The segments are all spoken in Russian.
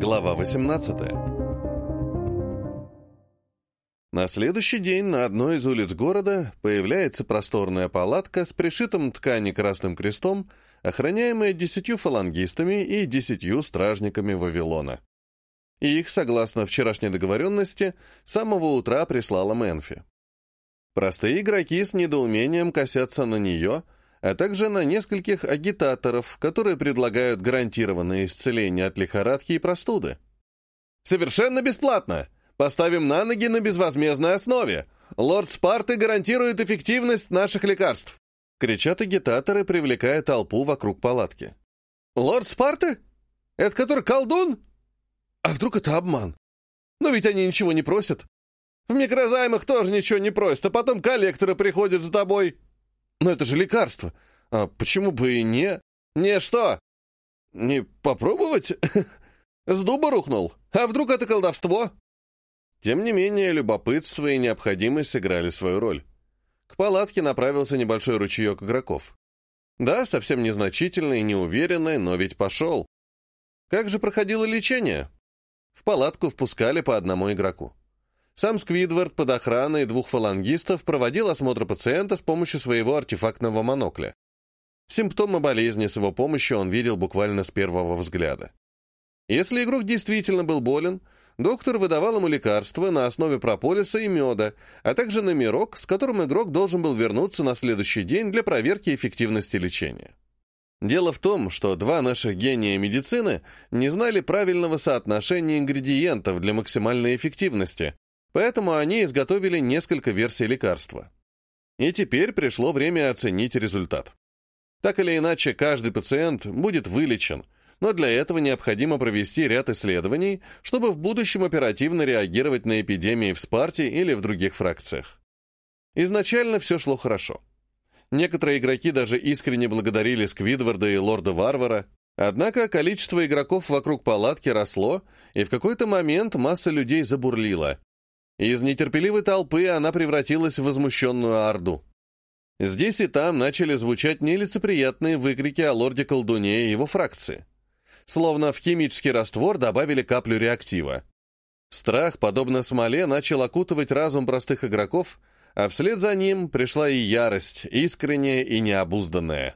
Глава 18 На следующий день на одной из улиц города появляется просторная палатка с пришитым ткани красным крестом, охраняемая десятью фалангистами и десятью стражниками Вавилона. И их, согласно вчерашней договоренности, с самого утра прислала Мэнфи. Простые игроки с недоумением косятся на нее — а также на нескольких агитаторов, которые предлагают гарантированное исцеление от лихорадки и простуды. «Совершенно бесплатно! Поставим на ноги на безвозмездной основе! Лорд Спарты гарантирует эффективность наших лекарств!» кричат агитаторы, привлекая толпу вокруг палатки. «Лорд Спарты? Это который колдун? А вдруг это обман? Но ведь они ничего не просят. В микрозаймах тоже ничего не просят, а потом коллекторы приходят за тобой!» Но это же лекарство. А почему бы и не... Не что? Не попробовать? С дуба рухнул. А вдруг это колдовство? Тем не менее, любопытство и необходимость сыграли свою роль. К палатке направился небольшой ручеек игроков. Да, совсем незначительный, неуверенный, но ведь пошел. Как же проходило лечение? В палатку впускали по одному игроку. Сам Сквидвард под охраной двух фалангистов проводил осмотр пациента с помощью своего артефактного монокля. Симптомы болезни с его помощью он видел буквально с первого взгляда. Если игрок действительно был болен, доктор выдавал ему лекарства на основе прополиса и меда, а также номерок, с которым игрок должен был вернуться на следующий день для проверки эффективности лечения. Дело в том, что два наших гения медицины не знали правильного соотношения ингредиентов для максимальной эффективности, Поэтому они изготовили несколько версий лекарства. И теперь пришло время оценить результат. Так или иначе, каждый пациент будет вылечен, но для этого необходимо провести ряд исследований, чтобы в будущем оперативно реагировать на эпидемии в Спарте или в других фракциях. Изначально все шло хорошо. Некоторые игроки даже искренне благодарили Сквидварда и Лорда Варвара, однако количество игроков вокруг палатки росло, и в какой-то момент масса людей забурлила. Из нетерпеливой толпы она превратилась в возмущенную орду. Здесь и там начали звучать нелицеприятные выкрики о лорде-колдуне и его фракции. Словно в химический раствор добавили каплю реактива. Страх, подобно смоле, начал окутывать разум простых игроков, а вслед за ним пришла и ярость, искренняя и необузданная.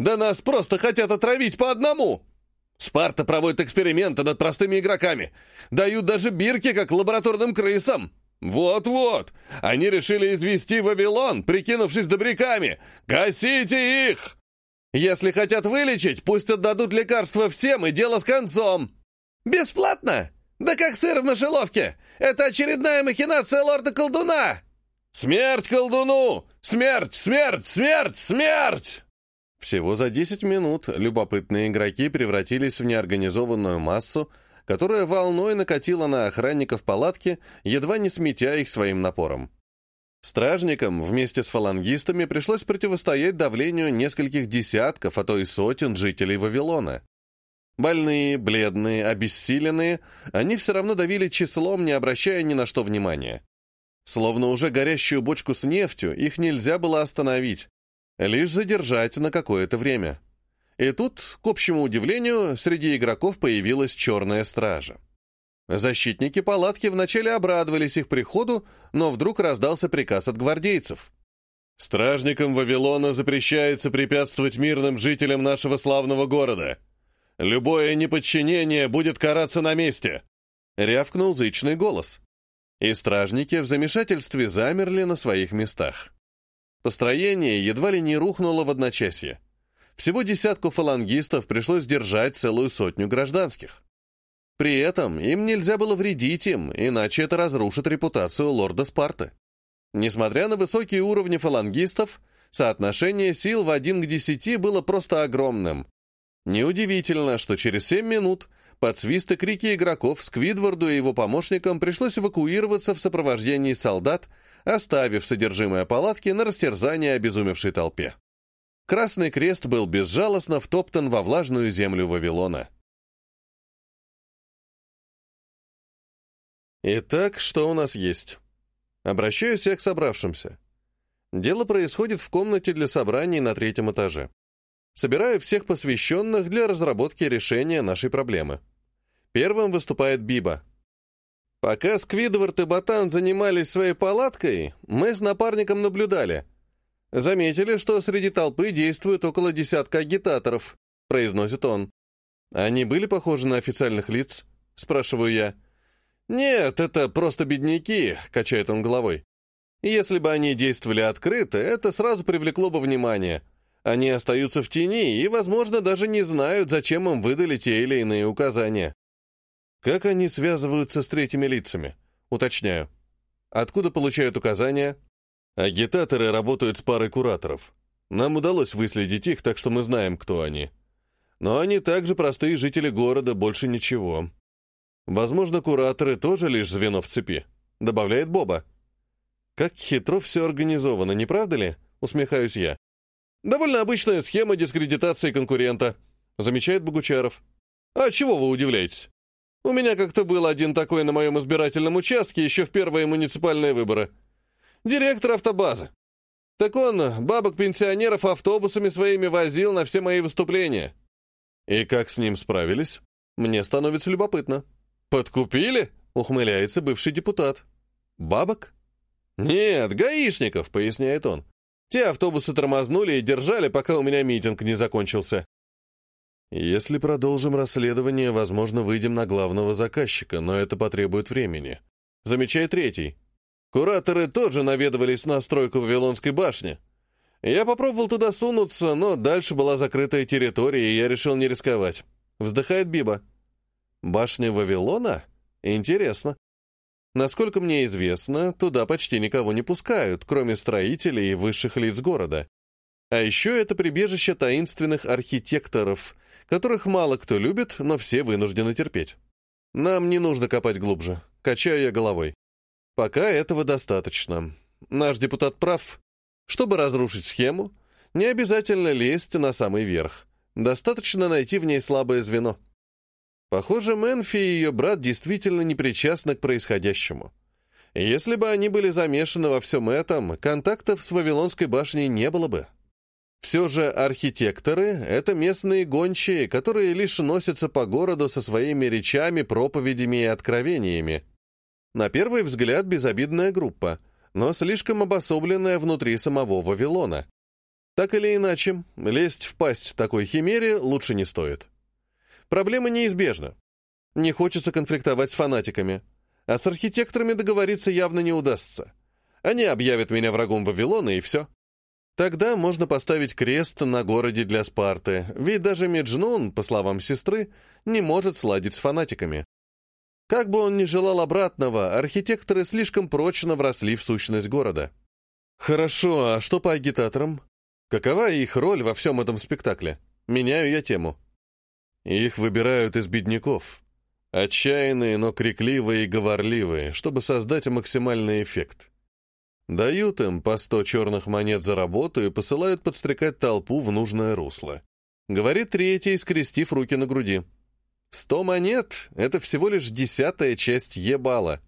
«Да нас просто хотят отравить по одному!» Спарта проводит эксперименты над простыми игроками. Дают даже бирки, как лабораторным крысам. Вот-вот, они решили извести Вавилон, прикинувшись добряками. Гасите их! Если хотят вылечить, пусть отдадут лекарства всем, и дело с концом. Бесплатно? Да как сыр в мышеловке. Это очередная махинация лорда-колдуна. Смерть колдуну! Смерть, смерть, смерть, смерть! Всего за 10 минут любопытные игроки превратились в неорганизованную массу, которая волной накатила на охранников палатки, едва не сметя их своим напором. Стражникам вместе с фалангистами пришлось противостоять давлению нескольких десятков, а то и сотен жителей Вавилона. Больные, бледные, обессиленные, они все равно давили числом, не обращая ни на что внимания. Словно уже горящую бочку с нефтью, их нельзя было остановить, лишь задержать на какое-то время. И тут, к общему удивлению, среди игроков появилась черная стража. Защитники палатки вначале обрадовались их приходу, но вдруг раздался приказ от гвардейцев. «Стражникам Вавилона запрещается препятствовать мирным жителям нашего славного города. Любое неподчинение будет караться на месте!» — рявкнул зычный голос. И стражники в замешательстве замерли на своих местах. Построение едва ли не рухнуло в одночасье. Всего десятку фалангистов пришлось держать целую сотню гражданских. При этом им нельзя было вредить им, иначе это разрушит репутацию лорда Спарты. Несмотря на высокие уровни фалангистов, соотношение сил в один к десяти было просто огромным. Неудивительно, что через семь минут под свист и крики игроков Сквидварду и его помощникам пришлось эвакуироваться в сопровождении солдат, оставив содержимое палатки на растерзание обезумевшей толпе. Красный крест был безжалостно втоптан во влажную землю Вавилона. Итак, что у нас есть? Обращаюсь я к собравшимся. Дело происходит в комнате для собраний на третьем этаже. Собираю всех посвященных для разработки решения нашей проблемы. Первым выступает Биба. Пока Сквидвард и Ботан занимались своей палаткой, мы с напарником наблюдали. Заметили, что среди толпы действует около десятка агитаторов, произносит он. Они были похожи на официальных лиц? Спрашиваю я. Нет, это просто бедняки, качает он головой. Если бы они действовали открыто, это сразу привлекло бы внимание. Они остаются в тени и, возможно, даже не знают, зачем им выдали те или иные указания. Как они связываются с третьими лицами? Уточняю. Откуда получают указания? Агитаторы работают с парой кураторов. Нам удалось выследить их, так что мы знаем, кто они. Но они также простые жители города, больше ничего. Возможно, кураторы тоже лишь звено в цепи, добавляет Боба. Как хитро все организовано, не правда ли? Усмехаюсь я. Довольно обычная схема дискредитации конкурента, замечает Богучаров. А чего вы удивляетесь? У меня как-то был один такой на моем избирательном участке еще в первые муниципальные выборы. Директор автобазы. Так он бабок-пенсионеров автобусами своими возил на все мои выступления. И как с ним справились? Мне становится любопытно. «Подкупили?» — ухмыляется бывший депутат. «Бабок?» «Нет, гаишников», — поясняет он. «Те автобусы тормознули и держали, пока у меня митинг не закончился. Если продолжим расследование, возможно, выйдем на главного заказчика, но это потребует времени. Замечает третий. Кураторы тоже наведывались на стройку Вавилонской башни. Я попробовал туда сунуться, но дальше была закрытая территория, и я решил не рисковать. Вздыхает Биба. Башня Вавилона? Интересно. Насколько мне известно, туда почти никого не пускают, кроме строителей и высших лиц города. А еще это прибежище таинственных архитекторов, которых мало кто любит, но все вынуждены терпеть. Нам не нужно копать глубже, качаю я головой. Пока этого достаточно. Наш депутат прав. Чтобы разрушить схему, не обязательно лезть на самый верх. Достаточно найти в ней слабое звено. Похоже, Мэнфи и ее брат действительно не причастны к происходящему. Если бы они были замешаны во всем этом, контактов с Вавилонской башней не было бы. Все же архитекторы — это местные гончие, которые лишь носятся по городу со своими речами, проповедями и откровениями. На первый взгляд безобидная группа, но слишком обособленная внутри самого Вавилона. Так или иначе, лезть в пасть такой химере лучше не стоит. Проблема неизбежна. Не хочется конфликтовать с фанатиками, а с архитекторами договориться явно не удастся. Они объявят меня врагом Вавилона, и все. Тогда можно поставить крест на городе для Спарты, ведь даже Меджнун, по словам сестры, не может сладить с фанатиками. Как бы он ни желал обратного, архитекторы слишком прочно вросли в сущность города. Хорошо, а что по агитаторам? Какова их роль во всем этом спектакле? Меняю я тему. Их выбирают из бедняков. Отчаянные, но крикливые и говорливые, чтобы создать максимальный эффект. Дают им по сто черных монет за работу и посылают подстрекать толпу в нужное русло. Говорит третий, скрестив руки на груди. Сто монет — это всего лишь десятая часть ебала.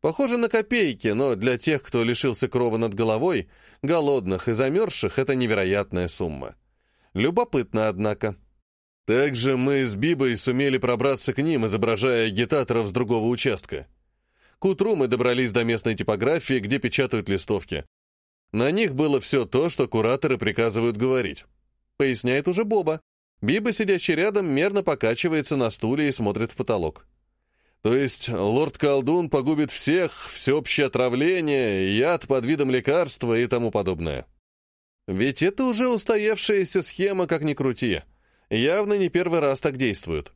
Похоже на копейки, но для тех, кто лишился крова над головой, голодных и замерзших, это невероятная сумма. Любопытно, однако. Также мы с Бибой сумели пробраться к ним, изображая агитаторов с другого участка. К утру мы добрались до местной типографии, где печатают листовки. На них было все то, что кураторы приказывают говорить. Поясняет уже Боба. Биба, сидящий рядом, мерно покачивается на стуле и смотрит в потолок. То есть лорд-колдун погубит всех, всеобщее отравление, яд под видом лекарства и тому подобное. Ведь это уже устоявшаяся схема, как ни крути. Явно не первый раз так действуют.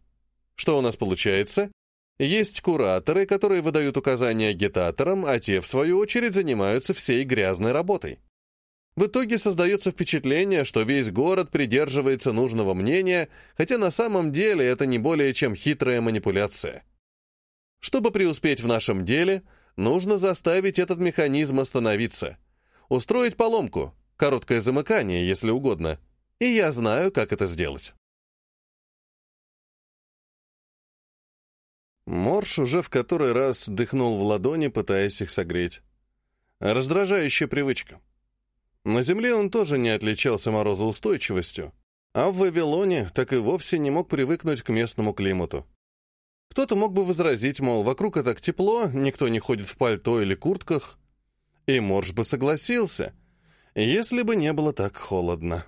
Что у нас получается? Есть кураторы, которые выдают указания агитаторам, а те, в свою очередь, занимаются всей грязной работой. В итоге создается впечатление, что весь город придерживается нужного мнения, хотя на самом деле это не более чем хитрая манипуляция. Чтобы преуспеть в нашем деле, нужно заставить этот механизм остановиться, устроить поломку, короткое замыкание, если угодно, и я знаю, как это сделать. Морш уже в который раз дыхнул в ладони, пытаясь их согреть. Раздражающая привычка. На земле он тоже не отличался морозоустойчивостью, а в Вавилоне так и вовсе не мог привыкнуть к местному климату. Кто-то мог бы возразить, мол, вокруг и так тепло, никто не ходит в пальто или куртках. И Морж бы согласился, если бы не было так холодно.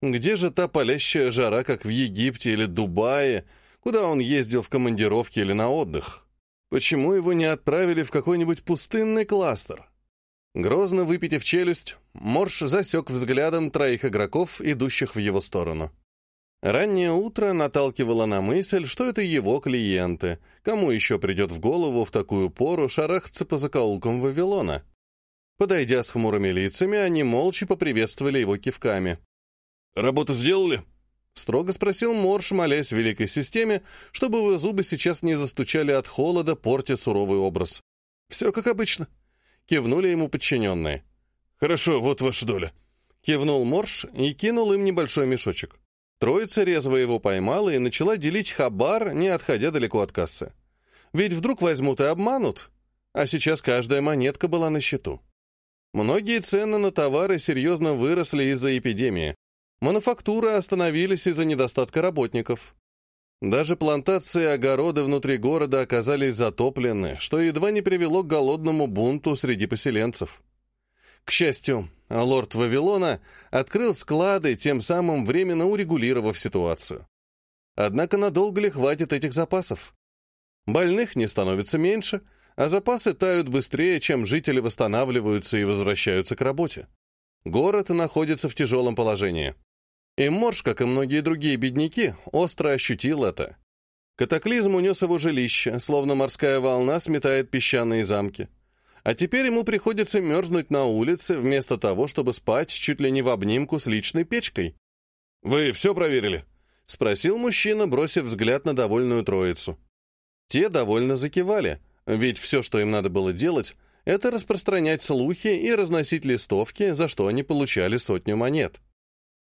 Где же та палящая жара, как в Египте или Дубае, куда он ездил в командировке или на отдых? Почему его не отправили в какой-нибудь пустынный кластер? Грозно выпитив челюсть, Морж засек взглядом троих игроков, идущих в его сторону. Раннее утро наталкивало на мысль, что это его клиенты. Кому еще придет в голову в такую пору шарахаться по закоулкам Вавилона? Подойдя с хмурыми лицами, они молча поприветствовали его кивками. «Работу сделали?» — строго спросил Морш, молясь великой системе, чтобы его зубы сейчас не застучали от холода, портя суровый образ. «Все как обычно», — кивнули ему подчиненные. «Хорошо, вот ваша доля», — кивнул Морш и кинул им небольшой мешочек. Троица резво его поймала и начала делить хабар, не отходя далеко от кассы. Ведь вдруг возьмут и обманут, а сейчас каждая монетка была на счету. Многие цены на товары серьезно выросли из-за эпидемии. Мануфактуры остановились из-за недостатка работников. Даже плантации и огороды внутри города оказались затоплены, что едва не привело к голодному бунту среди поселенцев. К счастью, лорд Вавилона открыл склады, тем самым временно урегулировав ситуацию. Однако надолго ли хватит этих запасов? Больных не становится меньше, а запасы тают быстрее, чем жители восстанавливаются и возвращаются к работе. Город находится в тяжелом положении. И Морж, как и многие другие бедняки, остро ощутил это. Катаклизм унес его жилище, словно морская волна сметает песчаные замки. А теперь ему приходится мерзнуть на улице, вместо того, чтобы спать чуть ли не в обнимку с личной печкой. «Вы все проверили?» — спросил мужчина, бросив взгляд на довольную троицу. Те довольно закивали, ведь все, что им надо было делать, это распространять слухи и разносить листовки, за что они получали сотню монет.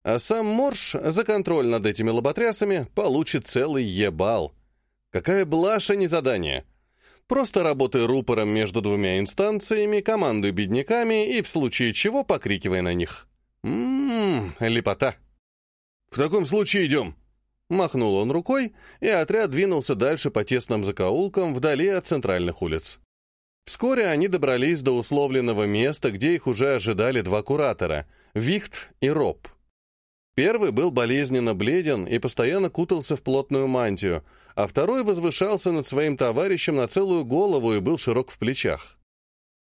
А сам Морш за контроль над этими лоботрясами получит целый ебал. Какая блажь, а не задание. Просто работай рупором между двумя инстанциями, командуй бедняками и в случае чего покрикивай на них. Ммм, лепота. «В таком случае идем!» Махнул он рукой, и отряд двинулся дальше по тесным закоулкам вдали от центральных улиц. Вскоре они добрались до условленного места, где их уже ожидали два куратора — Вихт и Роб. Первый был болезненно бледен и постоянно кутался в плотную мантию, а второй возвышался над своим товарищем на целую голову и был широк в плечах.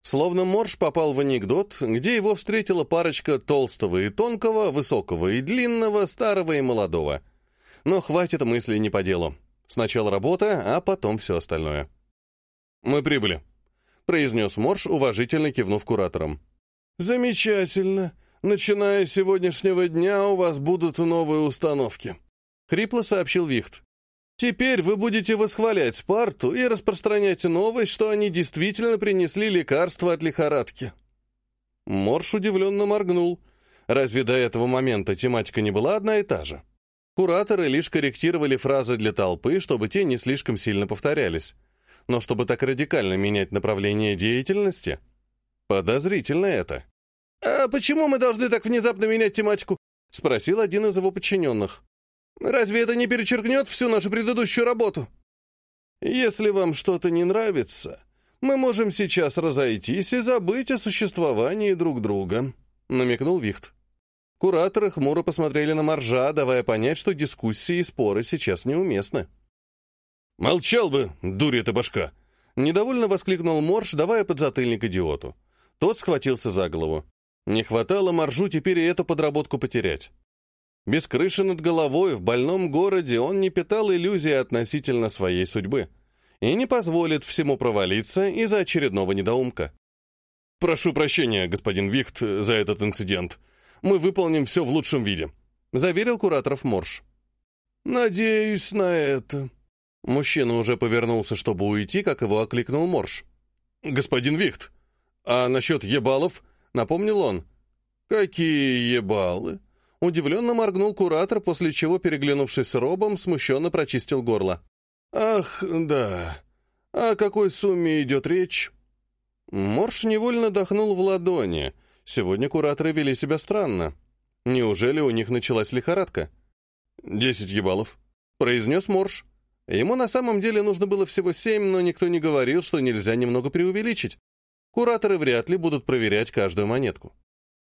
Словно Морж попал в анекдот, где его встретила парочка толстого и тонкого, высокого и длинного, старого и молодого. Но хватит мыслей не по делу. Сначала работа, а потом все остальное. «Мы прибыли», — произнес Морж, уважительно кивнув куратором. «Замечательно», Начиная с сегодняшнего дня у вас будут новые установки», — хрипло сообщил Вихт. «Теперь вы будете восхвалять Спарту и распространять новость, что они действительно принесли лекарство от лихорадки». Морш удивленно моргнул. Разве до этого момента тематика не была одна и та же? Кураторы лишь корректировали фразы для толпы, чтобы те не слишком сильно повторялись. Но чтобы так радикально менять направление деятельности, подозрительно это. «А почему мы должны так внезапно менять тематику?» — спросил один из его подчиненных. «Разве это не перечеркнет всю нашу предыдущую работу?» «Если вам что-то не нравится, мы можем сейчас разойтись и забыть о существовании друг друга», — намекнул Вихт. Кураторы хмуро посмотрели на Маржа, давая понять, что дискуссии и споры сейчас неуместны. «Молчал бы, дурь ты башка!» Недовольно воскликнул Морж, давая подзатыльник идиоту. Тот схватился за голову. Не хватало Маржу теперь и эту подработку потерять. Без крыши над головой в больном городе он не питал иллюзий относительно своей судьбы и не позволит всему провалиться из-за очередного недоумка. «Прошу прощения, господин Вихт, за этот инцидент. Мы выполним все в лучшем виде», — заверил кураторов Морж. «Надеюсь на это». Мужчина уже повернулся, чтобы уйти, как его окликнул Морж. «Господин Вихт, а насчет ебалов?» Напомнил он. «Какие ебалы!» Удивленно моргнул куратор, после чего, переглянувшись с Робом, смущенно прочистил горло. «Ах, да. О какой сумме идет речь?» Морш невольно дохнул в ладони. Сегодня кураторы вели себя странно. Неужели у них началась лихорадка? «Десять ебалов», — произнес Морш. Ему на самом деле нужно было всего семь, но никто не говорил, что нельзя немного преувеличить. Кураторы вряд ли будут проверять каждую монетку.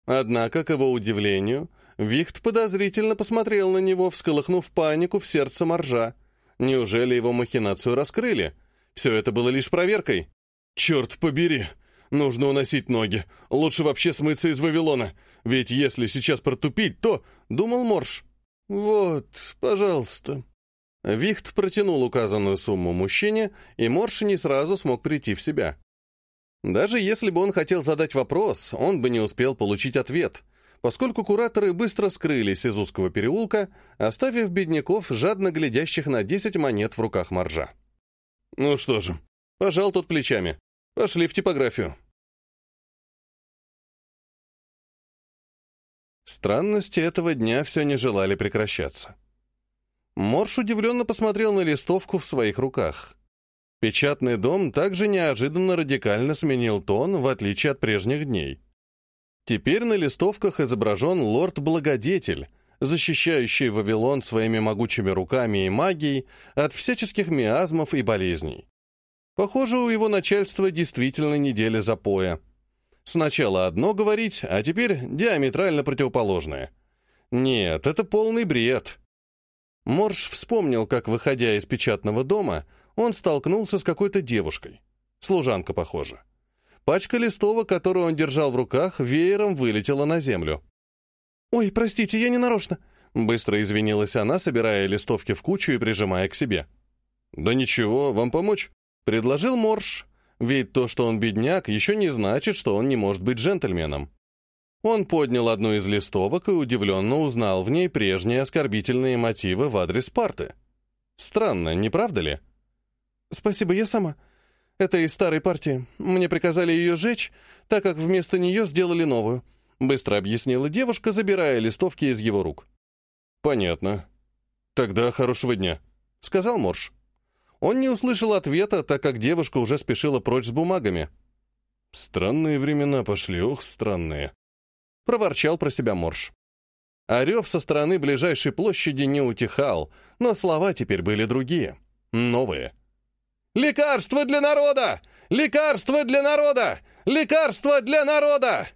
Однако, к его удивлению, Вихт подозрительно посмотрел на него, всколыхнув панику в сердце моржа. Неужели его махинацию раскрыли? Все это было лишь проверкой. «Черт побери! Нужно уносить ноги. Лучше вообще смыться из Вавилона. Ведь если сейчас протупить, то...» — думал Морж. «Вот, пожалуйста». Вихт протянул указанную сумму мужчине, и Морж не сразу смог прийти в себя. Даже если бы он хотел задать вопрос, он бы не успел получить ответ, поскольку кураторы быстро скрылись из узкого переулка, оставив бедняков, жадно глядящих на 10 монет в руках моржа. «Ну что же», — пожал тот плечами, — «пошли в типографию». Странности этого дня все не желали прекращаться. Морж удивленно посмотрел на листовку в своих руках. Печатный дом также неожиданно радикально сменил тон, в отличие от прежних дней. Теперь на листовках изображен лорд-благодетель, защищающий Вавилон своими могучими руками и магией от всяческих миазмов и болезней. Похоже, у его начальства действительно неделя запоя. Сначала одно говорить, а теперь диаметрально противоположное. Нет, это полный бред. Морж вспомнил, как, выходя из печатного дома, он столкнулся с какой-то девушкой. Служанка, похоже. Пачка листовок, которую он держал в руках, веером вылетела на землю. «Ой, простите, я не нарочно», — быстро извинилась она, собирая листовки в кучу и прижимая к себе. «Да ничего, вам помочь?» — предложил Морж, ведь то, что он бедняк, еще не значит, что он не может быть джентльменом. Он поднял одну из листовок и удивленно узнал в ней прежние оскорбительные мотивы в адрес Парты. Странно, не правда ли? «Спасибо, я сама. Это из старой партии. Мне приказали ее сжечь, так как вместо нее сделали новую», — быстро объяснила девушка, забирая листовки из его рук. «Понятно. Тогда хорошего дня», — сказал Морж. Он не услышал ответа, так как девушка уже спешила прочь с бумагами. «Странные времена пошли, ох, странные», — проворчал про себя Морж. Орев со стороны ближайшей площади не утихал, но слова теперь были другие, новые. «Лекарство для народа! Лекарство для народа! Лекарство для народа!»